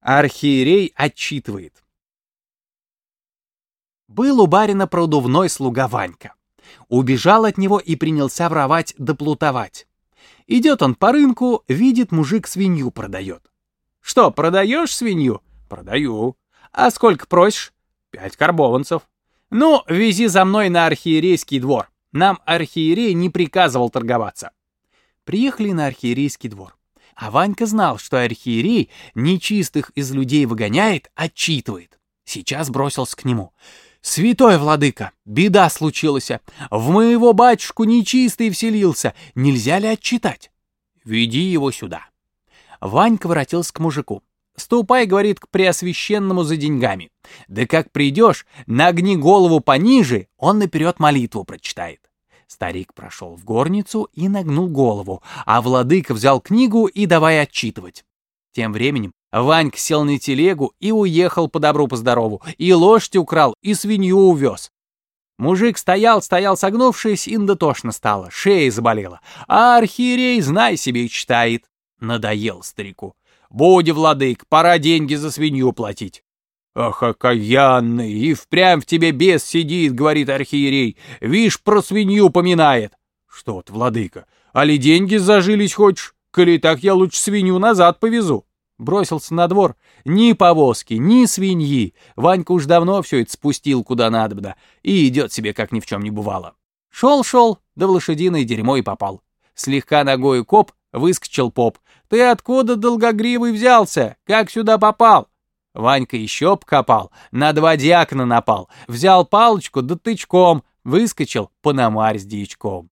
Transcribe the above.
Архиерей отчитывает. Был у барина продувной слуга Ванька. Убежал от него и принялся воровать да плутовать. Идет он по рынку, видит, мужик свинью продает. «Что, продаешь свинью?» «Продаю». «А сколько просишь?» «Пять карбованцев». «Ну, вези за мной на архиерейский двор. Нам архиерей не приказывал торговаться». Приехали на архиерейский двор. А Ванька знал, что архиерей нечистых из людей выгоняет, отчитывает. Сейчас бросился к нему. «Святой владыка, беда случилась. В моего батюшку нечистый вселился. Нельзя ли отчитать?» «Веди его сюда». Ванька воротился к мужику. «Ступай, — говорит, — к Преосвященному за деньгами. Да как придешь, нагни голову пониже, он наперед молитву прочитает». Старик прошел в горницу и нагнул голову, а владыка взял книгу и давай отчитывать. Тем временем Ванька сел на телегу и уехал по добру по здорову, и лошадь украл, и свинью увез. Мужик стоял, стоял согнувшись, и дотошно стало, шея заболела. А архиерей, знай себе, читает. Надоел старику. «Буди, владык, пора деньги за свинью платить». «Ах, окаянный, и впрямь в тебе бес сидит», — говорит архиерей. «Вишь, про свинью поминает». «Что ты, владыка, али деньги зажились хочешь? Коли так, я лучше свинью назад повезу». Бросился на двор. Ни повозки, ни свиньи. Ванька уж давно все это спустил куда надобно и идет себе, как ни в чем не бывало. Шел-шел, да в лошадиное дерьмо и попал. Слегка ногою коп, выскочил поп. «Ты откуда, долгогривый, взялся? Как сюда попал?» Ванька еще покопал, на два дьякона напал, взял палочку да тычком, выскочил пономарь с дьячком.